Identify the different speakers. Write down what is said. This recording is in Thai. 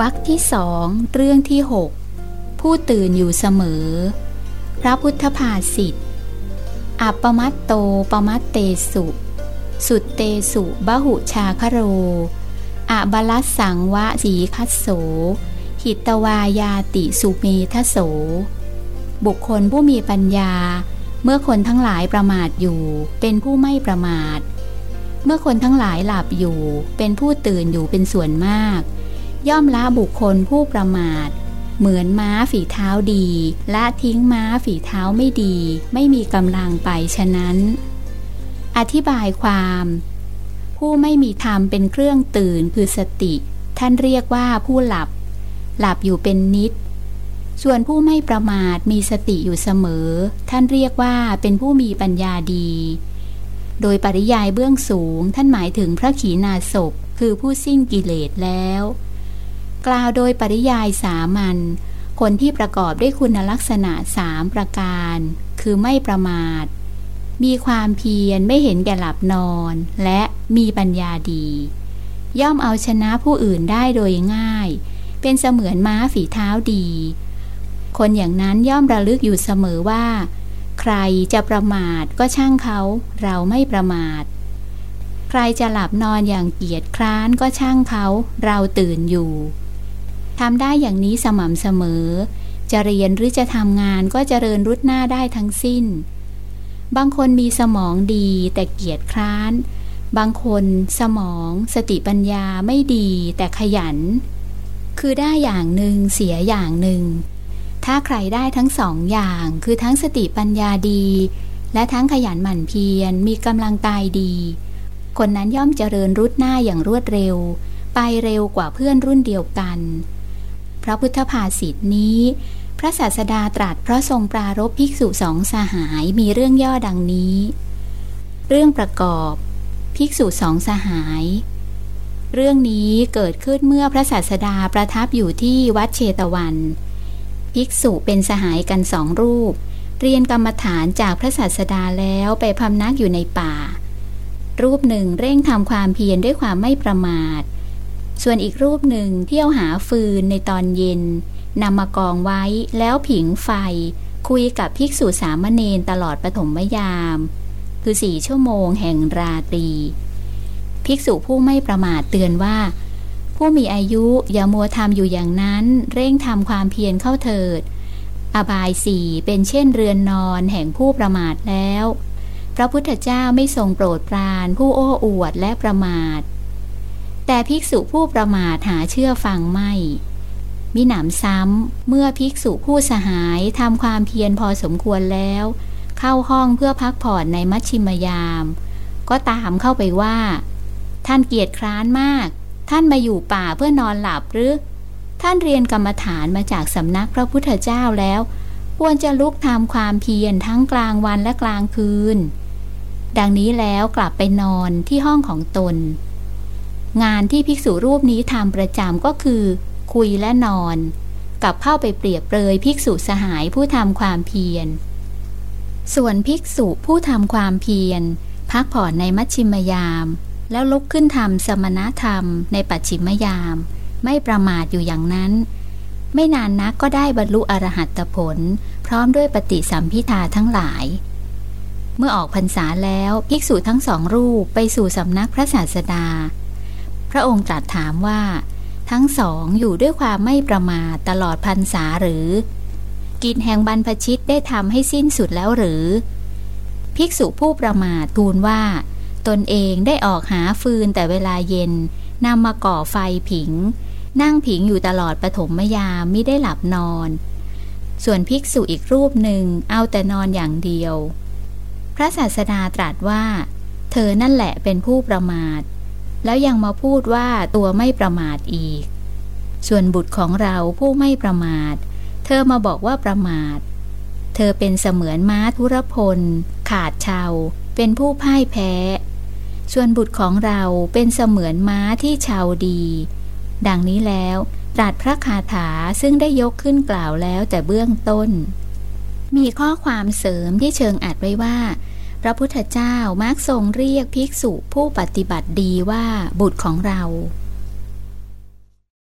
Speaker 1: วรรคที่สองเรื่องที่หกผู้ตื่นอยู่เสมอ พระพุทธภาษิตอัปปมัตโตปมัตเตสุ สุดเตสุบหุชาคโร อะบาลัสสังวะสีคัสโส หิตวายาติสุเมทโส บุคคลผู้มีปัญญา เมื่อคนทั้งหลายประมาทอยู่ เป็นผู้ไม่ประมาท เมื่อคนทั้งหลายหลับอยู่ เป็นผู้ตื่นอยู่เป็นส่วนมาก ย่อมละบุคคลผู้ประมาท เหมือนม้าฝีเท้าดีละทิ้งม้าฝีเท้าไม่ดี ไม่มีกำลังไปฉะนั้น อธิบายความ ผู้ไม่มีธรรมเป็นเครื่องตื่นคือสติ ท่านเรียกว่าผู้หลับ หลับอยู่เป็นนิด ส่วนผู้ไม่ประมาทมีสติอยู่เสมอ ท่านเรียกว่าเป็นผู้มีปัญญาดีโดยปริยายเบื้องสูงท่านหมายถึงพระขีณาสพคือผู้สิ้นกิเลสแล้ว กล่าวโดยปริยายสามัญคนที่ประกอบด้วยคุณลักษณะสามประการ คือไม่ประมาท มีความเพียรไม่เห็นแก่หลับนอน และมีปัญญาดี ย่อมเอาชนะผู้อื่นได้โดยง่าย เป็นเสมือนม้าฝีเท้าดี คนอย่างนั้นย่อมระลึกอยู่เสมอว่า ใครจะประมาทก็ช่างเขาเราไม่ประมาท ใครจะหลับนอนอย่างเกียจคร้านก็ช่างเขาเราตื่นอยู่ ทำได้อย่างนี้สม่ำเสมอ จะเรียนหรือจะทำงานก็จเจริญรุดหน้าได้ทั้งสิ้น บางคนมีสมองดีแต่เกียจคร้าน บางคนสมอง สติปัญญาไม่ดีแต่ขยัน คือได้อย่างหนึ่งเสียอย่างหนึ่ง ถ้าใครได้ทั้งสองอย่างคือทั้งสติปัญญาดี และทั้งขยันหมั่นเพียรมีกำลังกายดี คนนั้นย่อมเจริญรุดหน้าอย่างรวดเร็วไปเร็วกว่าเพื่อนรุ่นเดียวกัน ระพุทธภาษิตนี้ พระศาสดาตรัสเพราะทรงปรารบภิกษุสองสหายมีเรื่องย่อดังนี้ เรื่องประกอบ ภิกษุสองสหาย เรื่องนี้เกิดขึ้นเมื่อพระศาสดาประทับอยู่ที่วัดเชตวัน ภิกษุเป็นสหายกันสองรูป เรียนกรรมฐานจากพระศาสดาแล้วไปพำนักอยู่ในป่า รูปหนึ่งเร่งทำความเพียรด้วยความไม่ประมาท ส่วนอีกรูปหนึ่งเที่ยวหาฟืนในตอนเย็นนำมากองไว้แล้วผิงไฟ คุยกับภิกษุสามเณรตลอดปฐมยาม คือสี่ชั่วโมงแห่งราตรี ภิกษุผู้ไม่ประมาทเตือนว่า ผู้มีอายุอย่ามัวทำอยู่อย่างนั้น เร่งทำความเพียรเข้าเถิด อบายสี่เป็นเช่นเรือนนอนแห่งผู้ประมาทแล้ว พระพุทธเจ้าไม่ทรงโปรดปรานผู้โอ้อวดและประมาท แต่ภิกษุผู้ประมาทหาเชื่อฟังไม่ มิหนำซ้ำเมื่อภิกษุผู้สหายทำความเพียรพอสมควรแล้ว เข้าห้องเพื่อพักผ่อนในมัชชิมยาม ก็ตามเข้าไปว่า ท่านเกียจคร้านมาก ท่านมาอยู่ป่าเพื่อนอนหลับหรือ ท่านเรียนกรรมฐานมาจากสำนักพระพุทธเจ้าแล้ว ควรจะลุกทำความเพียรทั้งกลางวันและกลางคืน ดังนี้แล้วกลับไปนอนที่ห้องของตน งานที่ภิกษุรูปนี้ทำประจำก็คือ คุยและนอน กับเข้าไปเปรียบเปรยภิกษุสหายผู้ทำความเพียร ส่วนภิกษุผู้ทำความเพียร พักผ่อนในมัชชิมยาม แล้วลุกขึ้นทำสมณธรรมในปัจฉิมยาม ไม่ประมาทอยู่อย่างนั้น ไม่นานนักก็ได้บรรลุอรหัตผล พร้อมด้วยปฏิสัมพิทาทั้งหลายเมื่อออกพรรษาแล้ว ภิกษุทั้งสองรูปไปสู่สำนักพระศาสดา พระองค์ตรัสถามว่า ทั้งสองอยู่ด้วยความไม่ประมาทตลอดพรรษาหรือ กิจแห่งบรรพชิตได้ทำให้สิ้นสุดแล้วหรือ ภิกษุผู้ประมาททูลว่า ตนเองได้ออกหาฟืนแต่เวลาเย็นนำมาก่อไฟผิง นั่งผิงอยู่ตลอดปฐมยามไม่ได้หลับนอน ส่วนภิกษุอีกรูปหนึ่งเอาแต่นอนอย่างเดียว พระศาสดาตรัสว่า เธอนั่นแหละเป็นผู้ประมาท แล้วยังมาพูดว่าตัวไม่ประมาทอีก ส่วนบุตรของเราผู้ไม่ประมาท เธอมาบอกว่าประมาท เธอเป็นเสมือนม้าทุรพล ขาดชาวเป็นผู้พ่ายแพ้ ส่วนบุตรของเราเป็นเสมือนม้าที่ชาวดี ดังนี้แล้วตรัสพระคาถาซึ่งได้ยกขึ้นกล่าวแล้วแต่เบื้องต้น มีข้อความเสริมที่เชิงอัดไว้ว่า พระพุทธเจ้ามักทรงเรียกภิกษุผู้ปฏิบัติดีว่าบุตรของเรา